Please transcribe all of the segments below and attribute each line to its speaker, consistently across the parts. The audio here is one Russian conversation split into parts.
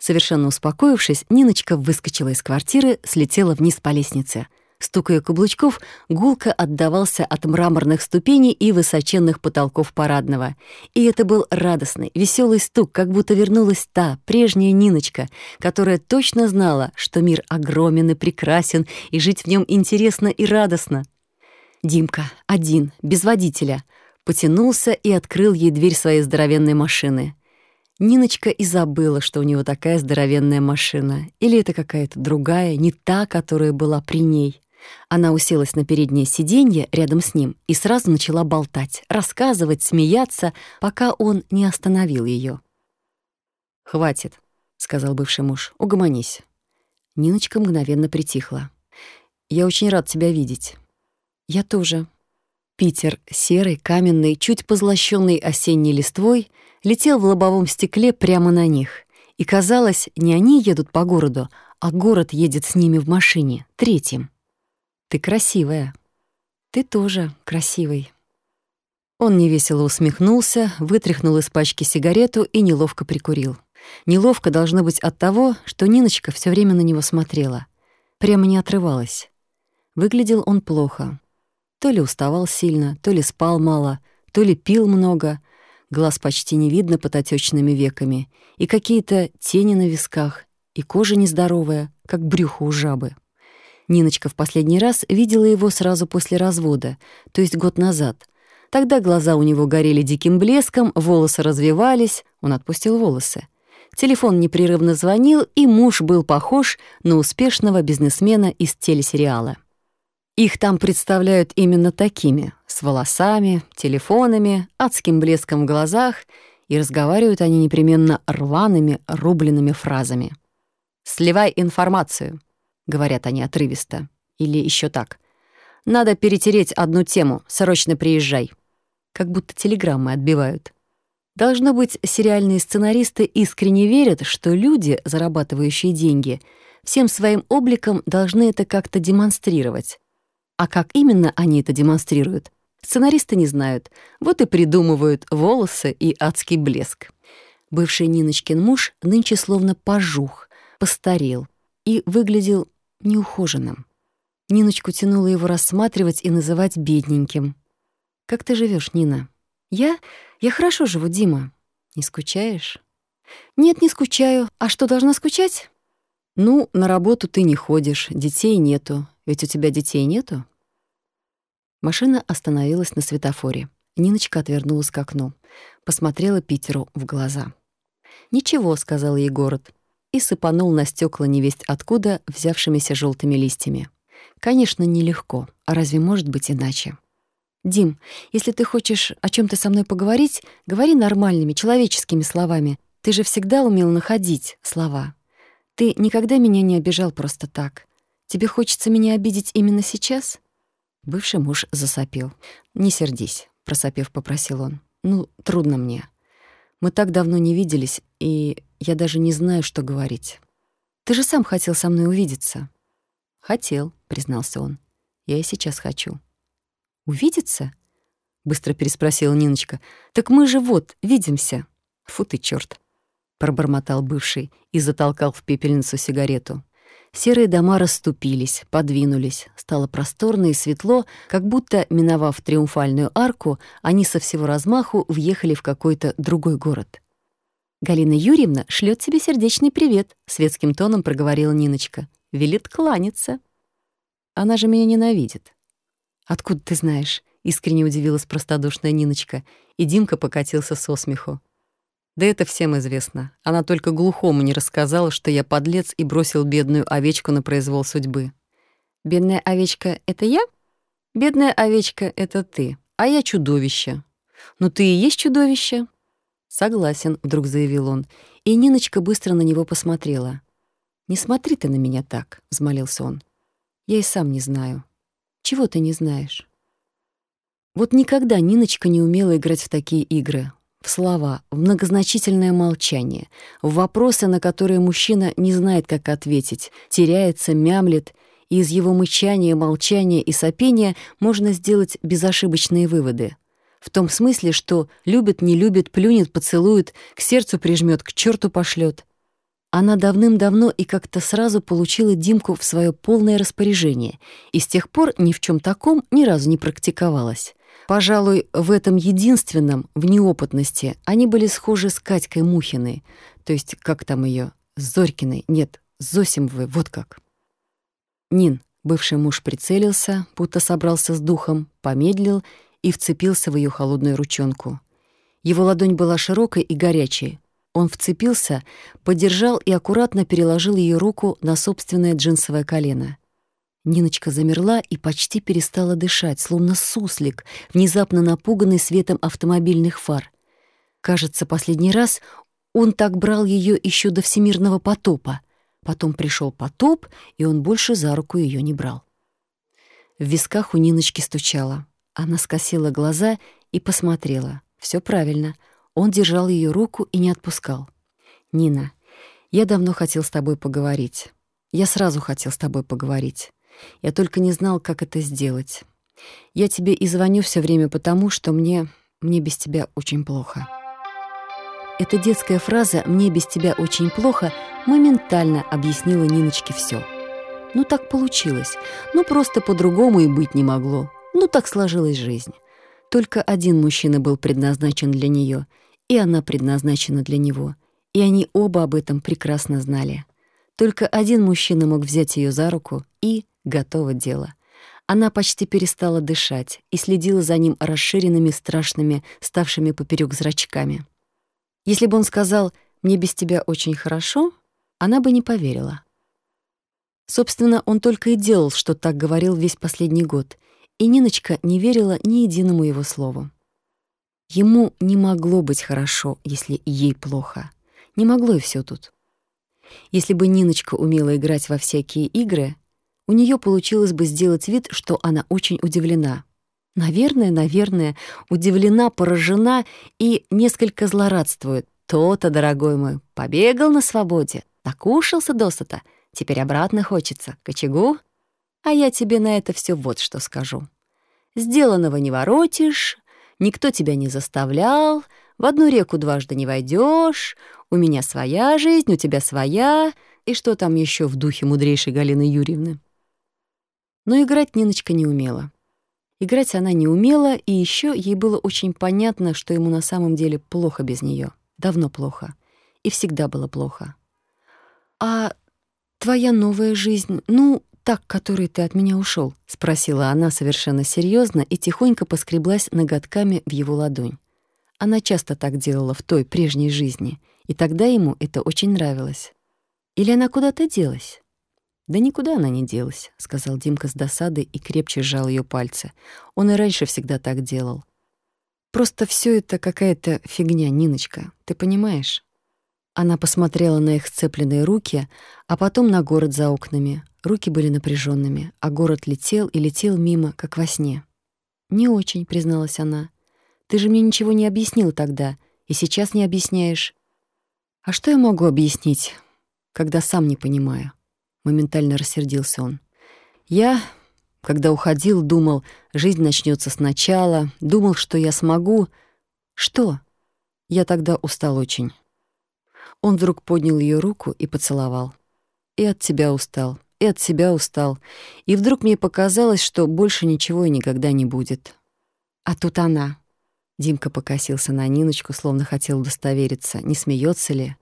Speaker 1: Совершенно успокоившись, Ниночка выскочила из квартиры, слетела вниз по лестнице. Стук ее каблучков гулко отдавался от мраморных ступеней и высоченных потолков парадного. И это был радостный, веселый стук, как будто вернулась та, прежняя Ниночка, которая точно знала, что мир огромен и прекрасен, и жить в нем интересно и радостно. Димка, один, без водителя, потянулся и открыл ей дверь своей здоровенной машины. Ниночка и забыла, что у него такая здоровенная машина. Или это какая-то другая, не та, которая была при ней. Она уселась на переднее сиденье рядом с ним и сразу начала болтать, рассказывать, смеяться, пока он не остановил ее. «Хватит», — сказал бывший муж, — «угомонись». Ниночка мгновенно притихла. «Я очень рад тебя видеть». «Я тоже». Питер, серый, каменный, чуть позлощенный осенней листвой, летел в лобовом стекле прямо на них. И казалось, не они едут по городу, а город едет с ними в машине, третьим. «Ты красивая». «Ты тоже красивый». Он невесело усмехнулся, вытряхнул из пачки сигарету и неловко прикурил. Неловко должно быть от того, что Ниночка все время на него смотрела. Прямо не отрывалась. Выглядел он плохо. То ли уставал сильно, то ли спал мало, то ли пил много. Глаз почти не видно под отечными веками. И какие-то тени на висках, и кожа нездоровая, как брюхо у жабы. Ниночка в последний раз видела его сразу после развода, то есть год назад. Тогда глаза у него горели диким блеском, волосы развивались, он отпустил волосы. Телефон непрерывно звонил, и муж был похож на успешного бизнесмена из телесериала. Их там представляют именно такими, с волосами, телефонами, адским блеском в глазах, и разговаривают они непременно рваными, рубленными фразами. «Сливай информацию», говорят они отрывисто. Или еще так. «Надо перетереть одну тему, срочно приезжай». Как будто телеграммы отбивают. Должно быть, сериальные сценаристы искренне верят, что люди, зарабатывающие деньги, всем своим обликом должны это как-то демонстрировать. А как именно они это демонстрируют, сценаристы не знают. Вот и придумывают волосы и адский блеск. Бывший Ниночкин муж нынче словно пожух, постарел и выглядел неухоженным. Ниночку тянуло его рассматривать и называть бедненьким. «Как ты живешь, Нина?» «Я? Я хорошо живу, Дима. Не скучаешь?» «Нет, не скучаю. А что, должна скучать?» «Ну, на работу ты не ходишь, детей нету. Ведь у тебя детей нету?» Машина остановилась на светофоре. Ниночка отвернулась к окну. Посмотрела Питеру в глаза. «Ничего», — сказал ей город и сыпанул на стекла невесть откуда взявшимися желтыми листьями. Конечно, нелегко, а разве может быть иначе? «Дим, если ты хочешь о чем то со мной поговорить, говори нормальными, человеческими словами. Ты же всегда умел находить слова. Ты никогда меня не обижал просто так. Тебе хочется меня обидеть именно сейчас?» Бывший муж засопел. «Не сердись», — просопев, попросил он. «Ну, трудно мне. Мы так давно не виделись, и я даже не знаю, что говорить. Ты же сам хотел со мной увидеться. Хотел, признался он. Я и сейчас хочу. Увидеться? Быстро переспросила Ниночка. Так мы же вот, видимся. Фу ты, чёрт. Пробормотал бывший и затолкал в пепельницу сигарету. Серые дома расступились, подвинулись. Стало просторно и светло, как будто, миновав триумфальную арку, они со всего размаху въехали в какой-то другой город. «Галина Юрьевна шлет тебе сердечный привет», — светским тоном проговорила Ниночка. «Велит кланяться». «Она же меня ненавидит». «Откуда ты знаешь?» — искренне удивилась простодушная Ниночка, и Димка покатился со смеху. «Да это всем известно. Она только глухому не рассказала, что я подлец и бросил бедную овечку на произвол судьбы». «Бедная овечка — это я?» «Бедная овечка — это ты, а я чудовище». «Ну ты и есть чудовище?» «Согласен», — вдруг заявил он, и Ниночка быстро на него посмотрела. «Не смотри ты на меня так», — взмолился он. «Я и сам не знаю». «Чего ты не знаешь?» Вот никогда Ниночка не умела играть в такие игры, в слова, в многозначительное молчание, в вопросы, на которые мужчина не знает, как ответить, теряется, мямлет, и из его мычания, молчания и сопения можно сделать безошибочные выводы. В том смысле, что любит, не любит, плюнет, поцелует, к сердцу прижмет, к черту пошлет. Она давным-давно и как-то сразу получила Димку в свое полное распоряжение и с тех пор ни в чем таком ни разу не практиковалась. Пожалуй, в этом единственном, в неопытности, они были схожи с Катькой Мухиной, то есть, как там ее, Зорькиной, нет, Зосимовой, вот как. Нин, бывший муж прицелился, будто собрался с духом, помедлил и вцепился в ее холодную ручонку. Его ладонь была широкой и горячей, он вцепился, подержал и аккуратно переложил ее руку на собственное джинсовое колено. Ниночка замерла и почти перестала дышать, словно суслик, внезапно напуганный светом автомобильных фар. Кажется, последний раз он так брал ее еще до всемирного потопа. Потом пришел потоп, и он больше за руку ее не брал. В висках у Ниночки стучало. Она скосила глаза и посмотрела. Все правильно — он держал ее руку и не отпускал. «Нина, я давно хотел с тобой поговорить. Я сразу хотел с тобой поговорить. Я только не знал, как это сделать. Я тебе и звоню все время потому, что мне... мне без тебя очень плохо». Эта детская фраза «мне без тебя очень плохо» моментально объяснила Ниночке все. Ну так получилось. Ну просто по-другому и быть не могло. Ну так сложилась жизнь. Только один мужчина был предназначен для нее, и она предназначена для него. И они оба об этом прекрасно знали. Только один мужчина мог взять ее за руку, и готово дело. Она почти перестала дышать и следила за ним расширенными, страшными, ставшими поперек зрачками. Если бы он сказал «мне без тебя очень хорошо», она бы не поверила. Собственно, он только и делал, что так говорил весь последний год — и Ниночка не верила ни единому его слову. Ему не могло быть хорошо, если ей плохо. Не могло и все тут. Если бы Ниночка умела играть во всякие игры, у нее получилось бы сделать вид, что она очень удивлена. Наверное, наверное, удивлена, поражена и несколько злорадствует. То-то, дорогой мой, побегал на свободе, накушался досыта, теперь обратно хочется, к очагу, а я тебе на это все вот что скажу. Сделанного не воротишь, никто тебя не заставлял, в одну реку дважды не войдешь, у меня своя жизнь, у тебя своя, и что там еще в духе мудрейшей Галины Юрьевны. Но играть Ниночка не умела. Играть она не умела, и еще ей было очень понятно, что ему на самом деле плохо без нее, Давно плохо. И всегда было плохо. «А твоя новая жизнь, ну, так, который ты от меня ушел? спросила она совершенно серьезно и тихонько поскреблась ноготками в его ладонь. Она часто так делала в той прежней жизни, и тогда ему это очень нравилось. Или она куда-то делась? Да никуда она не делась, сказал Димка с досадой и крепче сжал ее пальцы. Он и раньше всегда так делал. Просто все это какая-то фигня, Ниночка, ты понимаешь? Она посмотрела на их сцепленные руки, а потом на город за окнами. Руки были напряженными, а город летел и летел мимо, как во сне. «Не очень», — призналась она. «Ты же мне ничего не объяснил тогда, и сейчас не объясняешь». «А что я могу объяснить, когда сам не понимаю?» Моментально рассердился он. «Я, когда уходил, думал, жизнь начнется сначала, думал, что я смогу. Что? Я тогда устал очень. Он вдруг поднял ее руку и поцеловал. «И от тебя устал, и от себя устал. И вдруг мне показалось, что больше ничего и никогда не будет. А тут она». Димка покосился на Ниночку, словно хотел удостовериться, не смеется ли.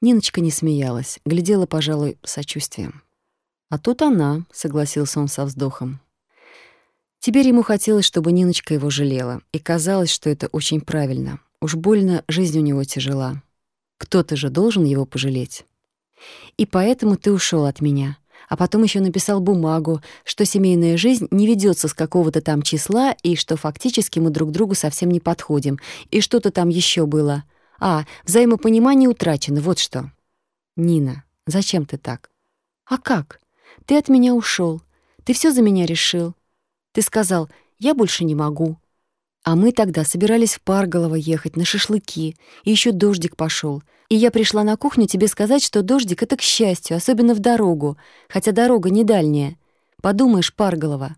Speaker 1: Ниночка не смеялась, глядела, пожалуй, сочувствием. «А тут она», — согласился он со вздохом. Теперь ему хотелось, чтобы Ниночка его жалела, и казалось, что это очень правильно. Уж больно жизнь у него тяжела. Кто-то же должен его пожалеть. И поэтому ты ушел от меня. А потом еще написал бумагу, что семейная жизнь не ведется с какого-то там числа и что фактически мы друг другу совсем не подходим. И что-то там еще было. А, взаимопонимание утрачено, вот что. Нина, зачем ты так? А как? Ты от меня ушел. Ты все за меня решил. Ты сказал, я больше не могу. А мы тогда собирались в Парголово ехать на шашлыки, и еще дождик пошел. И я пришла на кухню тебе сказать, что дождик — это к счастью, особенно в дорогу, хотя дорога не дальняя. Подумаешь, Парголово.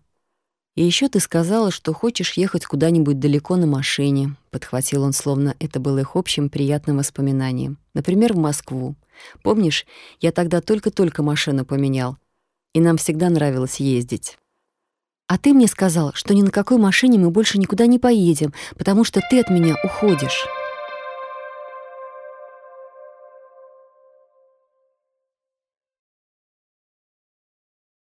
Speaker 1: И еще ты сказала, что хочешь ехать куда-нибудь далеко на машине, подхватил он, словно это было их общим приятным воспоминанием. Например, в Москву. Помнишь, я тогда только-только машину поменял, и нам всегда нравилось ездить. А ты мне сказал, что ни на какой машине мы больше никуда не поедем, потому что ты от меня уходишь.